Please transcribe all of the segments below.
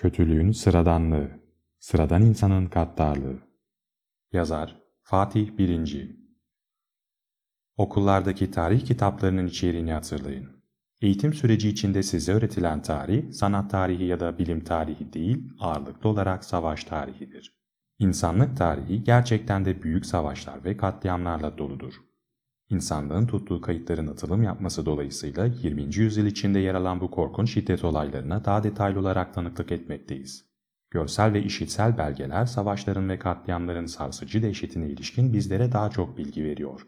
Kötülüğün sıradanlığı, sıradan insanın gaddarlığı. Yazar Fatih Birinci Okullardaki tarih kitaplarının içeriğini hatırlayın. Eğitim süreci içinde size öğretilen tarih, sanat tarihi ya da bilim tarihi değil, ağırlıklı olarak savaş tarihidir. İnsanlık tarihi gerçekten de büyük savaşlar ve katliamlarla doludur. İnsanlığın tuttuğu kayıtların atılım yapması dolayısıyla 20. yüzyıl içinde yer alan bu korkunç şiddet olaylarına daha detaylı olarak tanıklık etmekteyiz. Görsel ve işitsel belgeler savaşların ve katliamların sarsıcı dehşetine ilişkin bizlere daha çok bilgi veriyor.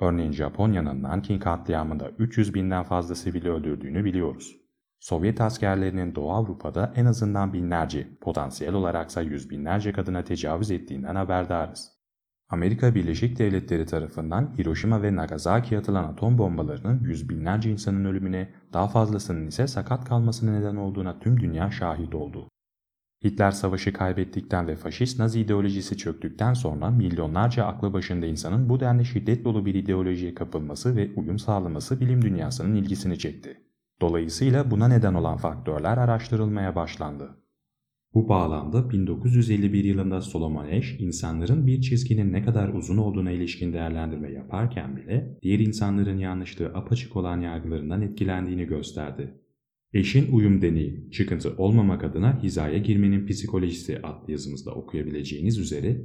Örneğin Japonya'nın Nanking katliamında 300 binden fazla sivili öldürdüğünü biliyoruz. Sovyet askerlerinin Doğu Avrupa'da en azından binlerce, potansiyel olaraksa yüz binlerce kadına tecavüz ettiğinden haberdarız. Amerika Birleşik Devletleri tarafından Hiroşima ve Nagasaki'ye atılan atom bombalarının yüz binlerce insanın ölümüne, daha fazlasının ise sakat kalmasına neden olduğuna tüm dünya şahit oldu. Hitler savaşı kaybettikten ve faşist Nazi ideolojisi çöktükten sonra milyonlarca aklı başında insanın bu denli şiddet dolu bir ideolojiye kapılması ve uyum sağlaması bilim dünyasının ilgisini çekti. Dolayısıyla buna neden olan faktörler araştırılmaya başlandı. Bu bağlamda 1951 yılında Solomon Asch, insanların bir çizginin ne kadar uzun olduğuna ilişkin değerlendirme yaparken bile diğer insanların yanlışlığı apaçık olan yargılarından etkilendiğini gösterdi. Eşin uyum deneyi, çıkıntı olmamak adına hizaya girmenin psikolojisi adlı yazımızda okuyabileceğiniz üzere,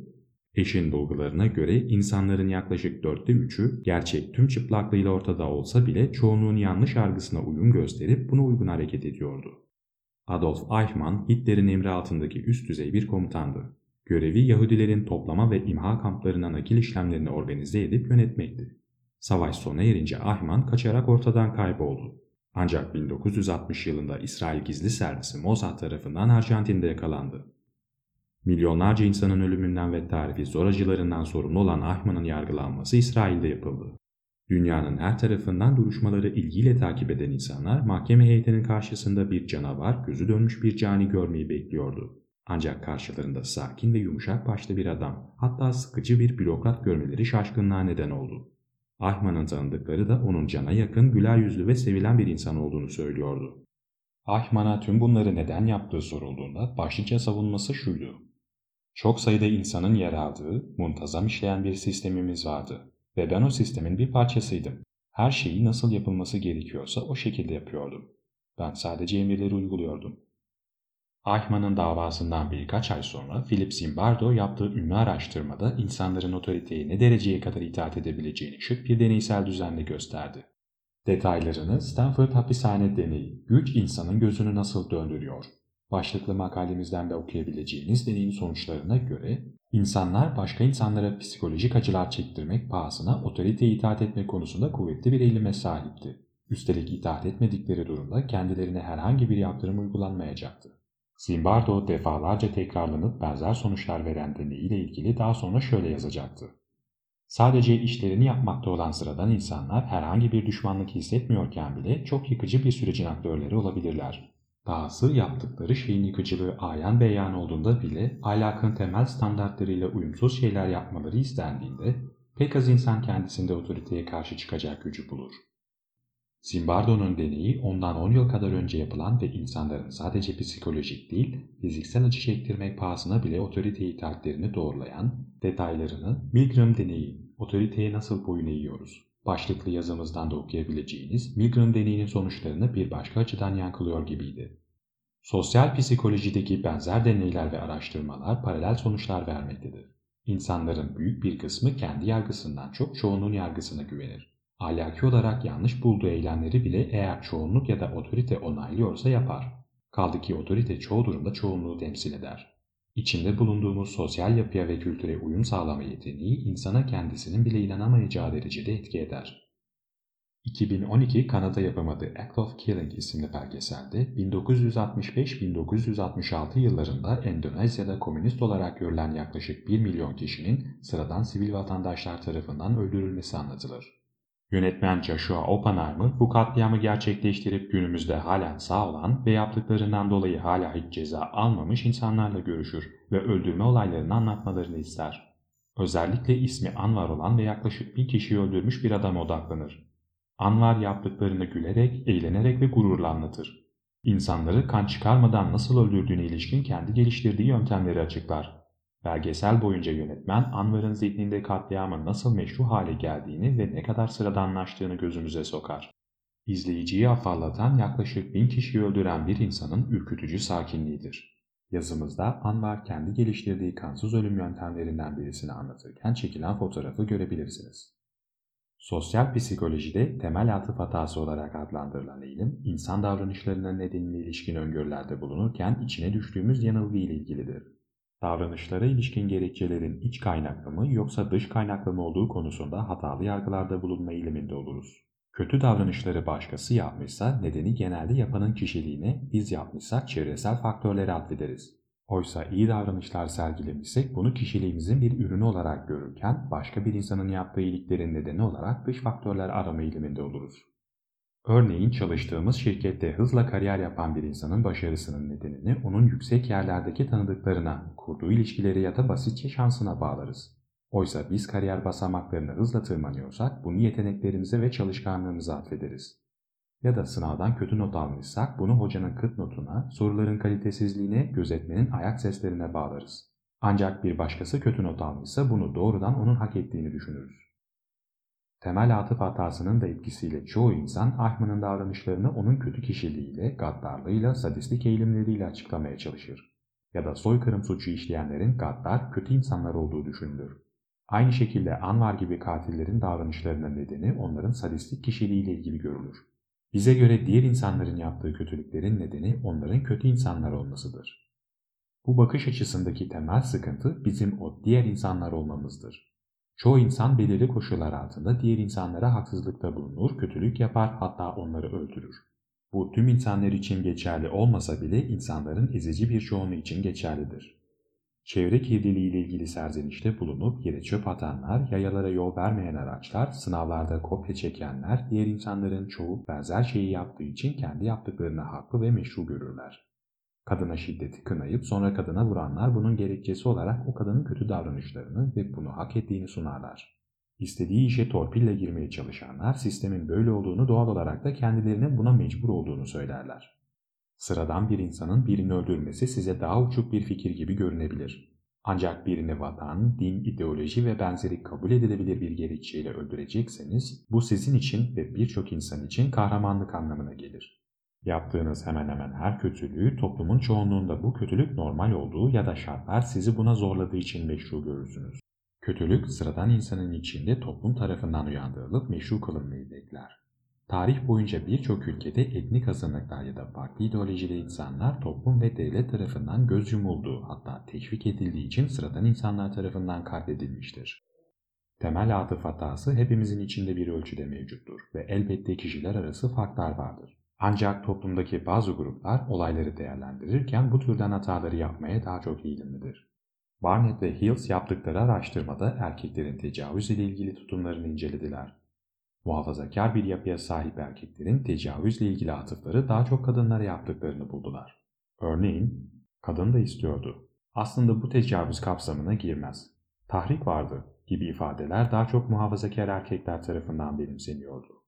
eşin bulgularına göre insanların yaklaşık dörtte üçü gerçek tüm çıplaklığıyla ortada olsa bile çoğunluğun yanlış yargısına uyum gösterip buna uygun hareket ediyordu. Adolf Eichmann, Hitler'in emri altındaki üst düzey bir komutandı. Görevi Yahudilerin toplama ve imha kamplarına nakil işlemlerini organize edip yönetmekti. Savaş sona erince Eichmann kaçarak ortadan kayboldu. Ancak 1960 yılında İsrail Gizli Servisi Mossad tarafından Arjantin'de yakalandı. Milyonlarca insanın ölümünden ve tarifi zor acılarından sorumlu olan Ahman'ın yargılanması İsrail'de yapıldı. Dünyanın her tarafından duruşmaları ilgiyle takip eden insanlar mahkeme heyetinin karşısında bir canavar, gözü dönmüş bir cani görmeyi bekliyordu. Ancak karşılarında sakin ve yumuşak başlı bir adam, hatta sıkıcı bir bürokrat görmeleri şaşkınlığa neden oldu. Ahman'ın tanıdıkları da onun cana yakın, güler yüzlü ve sevilen bir insan olduğunu söylüyordu. Ahman'a tüm bunları neden yaptığı sorulduğunda başlıca savunması şuydu. Çok sayıda insanın yer aldığı, muntazam işleyen bir sistemimiz vardı ve ben o sistemin bir parçasıydım. Her şeyi nasıl yapılması gerekiyorsa o şekilde yapıyordum. Ben sadece emirleri uyguluyordum. Eichmann'ın davasından birkaç ay sonra Philip Zimbardo yaptığı ünlü araştırmada insanların otoriteye ne dereceye kadar itaat edebileceğini şık bir deneysel düzenle gösterdi. Detaylarını Stanford Hapishane Deneyi, güç insanın gözünü nasıl döndürüyor? Başlıklı makalemizden de okuyabileceğiniz deneyin sonuçlarına göre insanlar başka insanlara psikolojik acılar çektirmek pahasına otoriteye itaat etme konusunda kuvvetli bir eğilime sahipti. Üstelik itaat etmedikleri durumda kendilerine herhangi bir yaptırım uygulanmayacaktı. Zimbardo defalarca tekrarlanıp benzer sonuçlar veren deneyiyle ilgili daha sonra şöyle yazacaktı. Sadece işlerini yapmakta olan sıradan insanlar herhangi bir düşmanlık hissetmiyorken bile çok yıkıcı bir sürecin aktörleri olabilirler. Dahası yaptıkları şeyin yıkıcılığı ayan beyan olduğunda bile ahlakın temel standartlarıyla uyumsuz şeyler yapmaları istendiğinde pek az insan kendisinde otoriteye karşı çıkacak gücü bulur. Zimbardo'nun deneyi ondan 10 yıl kadar önce yapılan ve insanların sadece psikolojik değil, fiziksel acı çektirmek pahasına bile otorite itaatlerini doğrulayan detaylarını Milgram deneyi, otoriteye nasıl boyun eğiyoruz? Başlıklı yazımızdan da okuyabileceğiniz Milgram deneyinin sonuçlarını bir başka açıdan yankılıyor gibiydi. Sosyal psikolojideki benzer deneyler ve araştırmalar paralel sonuçlar vermektedir. İnsanların büyük bir kısmı kendi yargısından çok çoğunun yargısına güvenir. Ahlaki olarak yanlış bulduğu eylemleri bile eğer çoğunluk ya da otorite onaylıyorsa yapar. Kaldı ki otorite çoğu durumda çoğunluğu temsil eder. İçinde bulunduğumuz sosyal yapıya ve kültüre uyum sağlama yeteneği insana kendisinin bile inanamayacağı derecede etki eder. 2012 Kanada yapımı Act of Killing isimli belgeselde 1965-1966 yıllarında Endonezya'da komünist olarak görülen yaklaşık 1 milyon kişinin sıradan sivil vatandaşlar tarafından öldürülmesi anlatılır. Yönetmen Joshua Oppenheimer bu katliamı gerçekleştirip günümüzde halen sağ olan ve yaptıklarından dolayı hala hiç ceza almamış insanlarla görüşür ve öldürme olaylarını anlatmalarını ister. Özellikle ismi Anvar olan ve yaklaşık bir kişiyi öldürmüş bir adama odaklanır. Anvar yaptıklarını gülerek, eğlenerek ve gururla anlatır. İnsanları kan çıkarmadan nasıl öldürdüğüne ilişkin kendi geliştirdiği yöntemleri açıklar. Belgesel boyunca yönetmen Anvar'ın zihninde katliamın nasıl meşru hale geldiğini ve ne kadar sıradanlaştığını gözümüze sokar. İzleyiciyi afallatan yaklaşık bin kişiyi öldüren bir insanın ürkütücü sakinliğidir. Yazımızda Anvar kendi geliştirdiği kansız ölüm yöntemlerinden birisini anlatırken çekilen fotoğrafı görebilirsiniz. Sosyal psikolojide temel atıf hatası olarak adlandırılan eğilim, insan davranışlarının nedenine ilişkin öngörülerde bulunurken içine düştüğümüz yanılgı ile ilgilidir. Davranışlara ilişkin gerekçelerin iç kaynaklı mı yoksa dış kaynaklı mı olduğu konusunda hatalı yargılarda bulunma eğiliminde oluruz. Kötü davranışları başkası yapmışsa nedeni genelde yapanın kişiliğine, biz yapmışsak çevresel faktörlere atfederiz. Oysa iyi davranışlar sergilemişsek bunu kişiliğimizin bir ürünü olarak görürken başka bir insanın yaptığı iyiliklerin nedeni olarak dış faktörler arama eğiliminde oluruz. Örneğin çalıştığımız şirkette hızla kariyer yapan bir insanın başarısının nedenini onun yüksek yerlerdeki tanıdıklarına, kurduğu ilişkileri ya da basitçe şansına bağlarız. Oysa biz kariyer basamaklarını hızla tırmanıyorsak bunu yeteneklerimize ve çalışkanlığımıza atfederiz. Ya da sınavdan kötü not almışsak bunu hocanın kıt notuna, soruların kalitesizliğine, gözetmenin ayak seslerine bağlarız. Ancak bir başkası kötü not almışsa bunu doğrudan onun hak ettiğini düşünürüz. Temel atıf hatasının da etkisiyle çoğu insan Ahman'ın davranışlarını onun kötü kişiliğiyle, gaddarlığıyla, sadistik eğilimleriyle açıklamaya çalışır. Ya da soykırım suçu işleyenlerin gaddar, kötü insanlar olduğu düşünülür. Aynı şekilde Anvar gibi katillerin davranışlarının nedeni onların sadistik kişiliğiyle ilgili görülür. Bize göre diğer insanların yaptığı kötülüklerin nedeni onların kötü insanlar olmasıdır. Bu bakış açısındaki temel sıkıntı bizim o diğer insanlar olmamızdır. Çoğu insan belirli koşullar altında diğer insanlara haksızlıkta bulunur, kötülük yapar hatta onları öldürür. Bu tüm insanlar için geçerli olmasa bile insanların ezici bir çoğunluğu için geçerlidir. Çevre kirliliği ile ilgili serzenişte bulunup yere çöp atanlar, yayalara yol vermeyen araçlar, sınavlarda kopya çekenler, diğer insanların çoğu benzer şeyi yaptığı için kendi yaptıklarını haklı ve meşru görürler. Kadına şiddeti kınayıp sonra kadına vuranlar bunun gerekçesi olarak o kadının kötü davranışlarını ve bunu hak ettiğini sunarlar. İstediği işe torpille girmeye çalışanlar sistemin böyle olduğunu doğal olarak da kendilerinin buna mecbur olduğunu söylerler. Sıradan bir insanın birini öldürmesi size daha uçuk bir fikir gibi görünebilir. Ancak birini vatan, din, ideoloji ve benzeri kabul edilebilir bir gerekçeyle öldürecekseniz bu sizin için ve birçok insan için kahramanlık anlamına gelir. Yaptığınız hemen hemen her kötülüğü toplumun çoğunluğunda bu kötülük normal olduğu ya da şartlar sizi buna zorladığı için meşru görürsünüz. Kötülük sıradan insanın içinde toplum tarafından uyandırılıp meşru kılınmayı bekler. Tarih boyunca birçok ülkede etnik azınlıklar ya da farklı ideolojili insanlar toplum ve devlet tarafından göz yumulduğu hatta teşvik edildiği için sıradan insanlar tarafından katledilmiştir. Temel atıf hatası hepimizin içinde bir ölçüde mevcuttur ve elbette kişiler arası farklar vardır. Ancak toplumdaki bazı gruplar olayları değerlendirirken bu türden hataları yapmaya daha çok eğilimlidir. Barnett ve Hills yaptıkları araştırmada erkeklerin tecavüz ile ilgili tutumlarını incelediler Muhafazakar bir yapıya sahip erkeklerin tecavüzle ilgili atıfları daha çok kadınlara yaptıklarını buldular. Örneğin, kadın da istiyordu. Aslında bu tecavüz kapsamına girmez. Tahrik vardı gibi ifadeler daha çok muhafazakar erkekler tarafından benimseniyordu.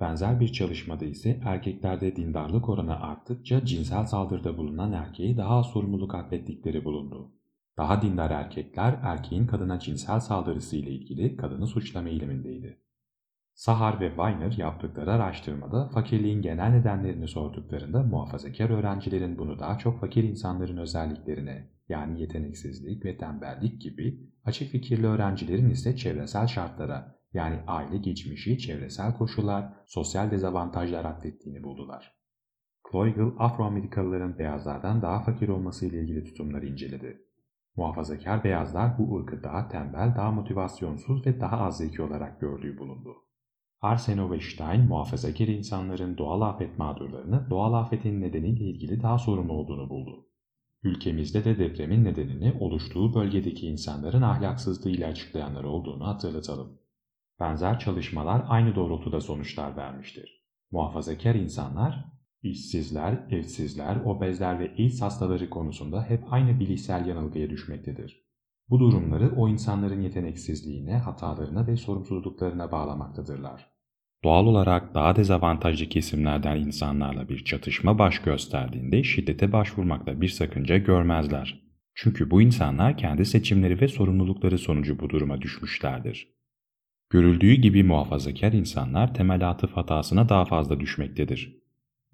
Benzer bir çalışmada ise erkeklerde dindarlık oranı arttıkça cinsel saldırıda bulunan erkeği daha az sorumluluk atfettikleri bulundu. Daha dindar erkekler erkeğin kadına cinsel saldırısı ile ilgili kadını suçlama eğilimindeydi. Sahar ve Weiner yaptıkları araştırmada fakirliğin genel nedenlerini sorduklarında muhafazakar öğrencilerin bunu daha çok fakir insanların özelliklerine yani yeteneksizlik ve tembellik gibi açık fikirli öğrencilerin ise çevresel şartlara yani aile geçmişi, çevresel koşullar, sosyal dezavantajlar atfettiğini buldular. Kloigel, Afro-Amerikalıların beyazlardan daha fakir olması ile ilgili tutumları inceledi. Muhafazakar beyazlar bu ırkı daha tembel, daha motivasyonsuz ve daha az zeki olarak gördüğü bulundu. Arseno ve Stein muhafazakar insanların doğal afet mağdurlarını doğal afetin nedeniyle ilgili daha sorumlu olduğunu buldu. Ülkemizde de depremin nedenini oluştuğu bölgedeki insanların ahlaksızlığıyla açıklayanlar olduğunu hatırlatalım. Benzer çalışmalar aynı doğrultuda sonuçlar vermiştir. Muhafazakar insanlar, işsizler, evsizler, obezler ve AIDS hastaları konusunda hep aynı bilişsel yanılgıya düşmektedir. Bu durumları o insanların yeteneksizliğine, hatalarına ve sorumsuzluklarına bağlamaktadırlar. Doğal olarak daha dezavantajlı kesimlerden insanlarla bir çatışma baş gösterdiğinde şiddete başvurmakta bir sakınca görmezler. Çünkü bu insanlar kendi seçimleri ve sorumlulukları sonucu bu duruma düşmüşlerdir. Görüldüğü gibi muhafazakar insanlar temel atıf hatasına daha fazla düşmektedir.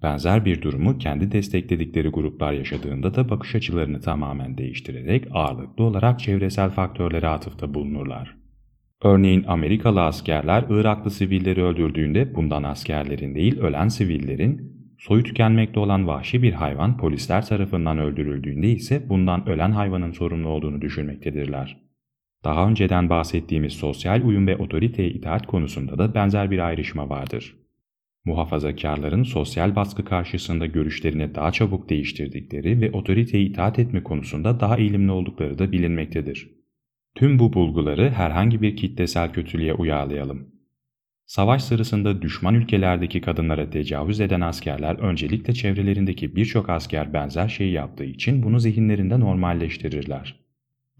Benzer bir durumu kendi destekledikleri gruplar yaşadığında da bakış açılarını tamamen değiştirerek ağırlıklı olarak çevresel faktörlere atıfta bulunurlar. Örneğin Amerikalı askerler Iraklı sivilleri öldürdüğünde bundan askerlerin değil ölen sivillerin, soyu tükenmekte olan vahşi bir hayvan polisler tarafından öldürüldüğünde ise bundan ölen hayvanın sorumlu olduğunu düşünmektedirler. Daha önceden bahsettiğimiz sosyal uyum ve otoriteye itaat konusunda da benzer bir ayrışma vardır. Muhafazakarların sosyal baskı karşısında görüşlerini daha çabuk değiştirdikleri ve otoriteye itaat etme konusunda daha eğilimli oldukları da bilinmektedir. Tüm bu bulguları herhangi bir kitlesel kötülüğe uyarlayalım. Savaş sırasında düşman ülkelerdeki kadınlara tecavüz eden askerler öncelikle çevrelerindeki birçok asker benzer şeyi yaptığı için bunu zihinlerinde normalleştirirler.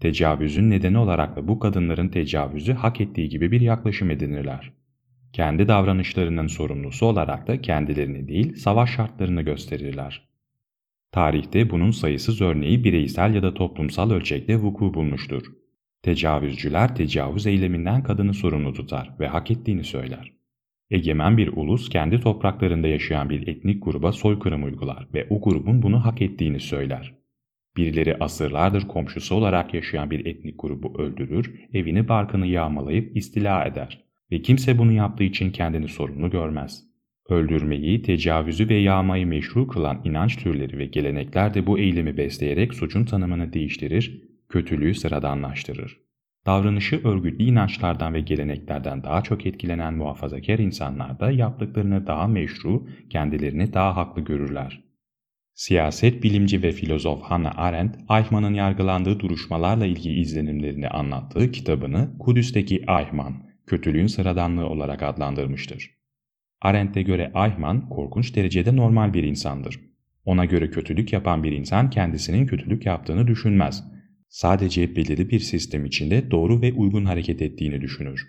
Tecavüzün nedeni olarak da bu kadınların tecavüzü hak ettiği gibi bir yaklaşım edinirler. Kendi davranışlarının sorumlusu olarak da kendilerini değil savaş şartlarını gösterirler. Tarihte bunun sayısız örneği bireysel ya da toplumsal ölçekte vuku bulmuştur. Tecavüzcüler tecavüz eyleminden kadını sorumlu tutar ve hak ettiğini söyler. Egemen bir ulus kendi topraklarında yaşayan bir etnik gruba soykırım uygular ve o grubun bunu hak ettiğini söyler. Birileri asırlardır komşusu olarak yaşayan bir etnik grubu öldürür, evini barkını yağmalayıp istila eder ve kimse bunu yaptığı için kendini sorumlu görmez. Öldürmeyi, tecavüzü ve yağmayı meşru kılan inanç türleri ve gelenekler de bu eylemi besleyerek suçun tanımını değiştirir, kötülüğü sıradanlaştırır. Davranışı örgütlü inançlardan ve geleneklerden daha çok etkilenen muhafazakar insanlar da yaptıklarını daha meşru, kendilerini daha haklı görürler. Siyaset bilimci ve filozof Hannah Arendt, Eichmann'ın yargılandığı duruşmalarla ilgili izlenimlerini anlattığı kitabını Kudüs'teki Eichmann, kötülüğün sıradanlığı olarak adlandırmıştır. Arendt'e göre Eichmann korkunç derecede normal bir insandır. Ona göre kötülük yapan bir insan kendisinin kötülük yaptığını düşünmez. Sadece belirli bir sistem içinde doğru ve uygun hareket ettiğini düşünür.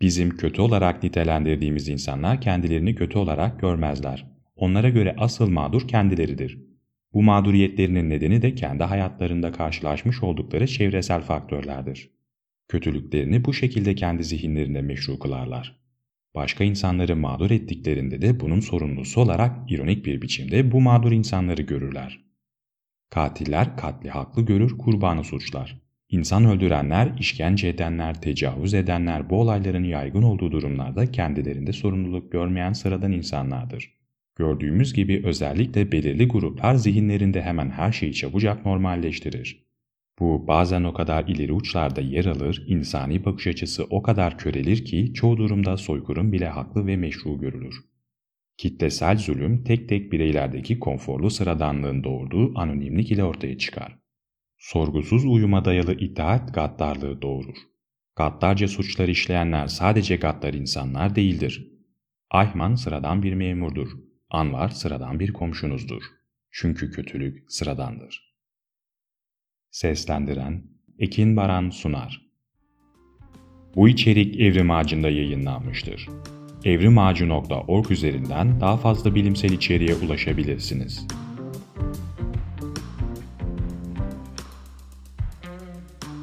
Bizim kötü olarak nitelendirdiğimiz insanlar kendilerini kötü olarak görmezler. Onlara göre asıl mağdur kendileridir. Bu mağduriyetlerinin nedeni de kendi hayatlarında karşılaşmış oldukları çevresel faktörlerdir. Kötülüklerini bu şekilde kendi zihinlerinde meşru kılarlar. Başka insanları mağdur ettiklerinde de bunun sorumlusu olarak ironik bir biçimde bu mağdur insanları görürler. Katiller katli haklı görür, kurbanı suçlar. İnsan öldürenler, işkence edenler, tecavüz edenler bu olayların yaygın olduğu durumlarda kendilerinde sorumluluk görmeyen sıradan insanlardır. Gördüğümüz gibi özellikle belirli gruplar zihinlerinde hemen her şeyi çabucak normalleştirir. Bu bazen o kadar ileri uçlarda yer alır, insani bakış açısı o kadar körelir ki çoğu durumda soykırım bile haklı ve meşru görülür. Kitlesel zulüm tek tek bireylerdeki konforlu sıradanlığın doğurduğu anonimlik ile ortaya çıkar. Sorgusuz uyuma dayalı itaat gaddarlığı doğurur. Gaddarca suçlar işleyenler sadece gaddar insanlar değildir. Ayman sıradan bir memurdur. Anvar sıradan bir komşunuzdur. Çünkü kötülük sıradandır. Seslendiren Ekin Baran Sunar Bu içerik Evrim Ağacı'nda yayınlanmıştır. evrimağacı.org üzerinden daha fazla bilimsel içeriğe ulaşabilirsiniz.